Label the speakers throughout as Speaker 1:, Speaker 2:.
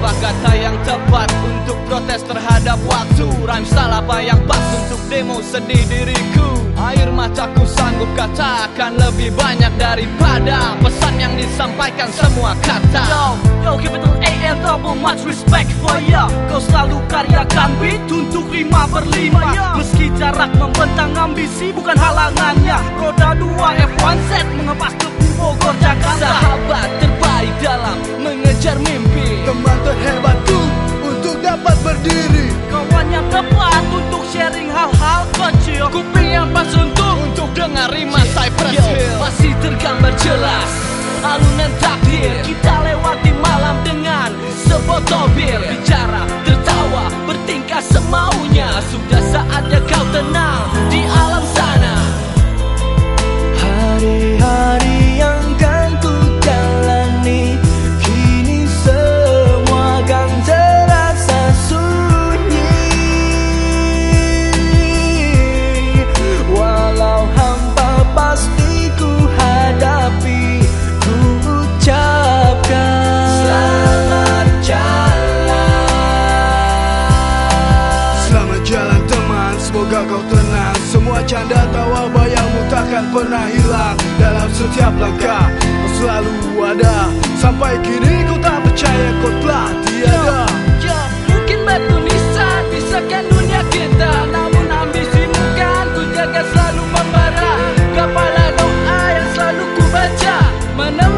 Speaker 1: Apa kata yang tepat untuk protes terhadap waktu? Rhyme apa yang pas untuk demo sedih diriku? Air mataku sanggup katakan lebih banyak daripada Pesan yang disampaikan semua kata.
Speaker 2: Yo, yo capital A and double much respect for ya. Kau selalu karyakan beat untuk lima berlima. Ya. Meski jarak membentang ambisi bukan halangannya. Roda dua F1 set Tepat untuk sharing hal-hal kecil.
Speaker 1: Kuping yang pas untuk Untuk dengar rima Cypress
Speaker 2: Yo,
Speaker 1: Hill.
Speaker 2: Masih tergambar jelas Alunan takdir. Kita lewati malam dengan Sebotol bir. Bicara, tertawa, bertingkah semaunya. Sudah saatnya kau tenang
Speaker 3: pernah hilang dalam setiap langkah Kau selalu ada. Sampai kini ku tak percaya kau telah
Speaker 4: tiada. Mungkin batu nisan pisahkan dunia kita. Namun ambisimu kan ku jaga selalu membara. Kepala doa yang selalu ku baca. Mana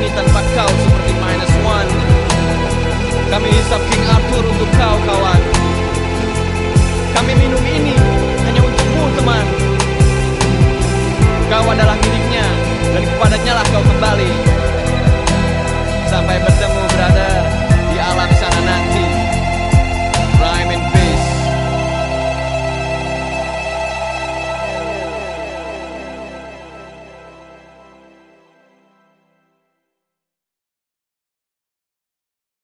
Speaker 4: ini tanpa kau seperti minus
Speaker 2: one. Kami hisap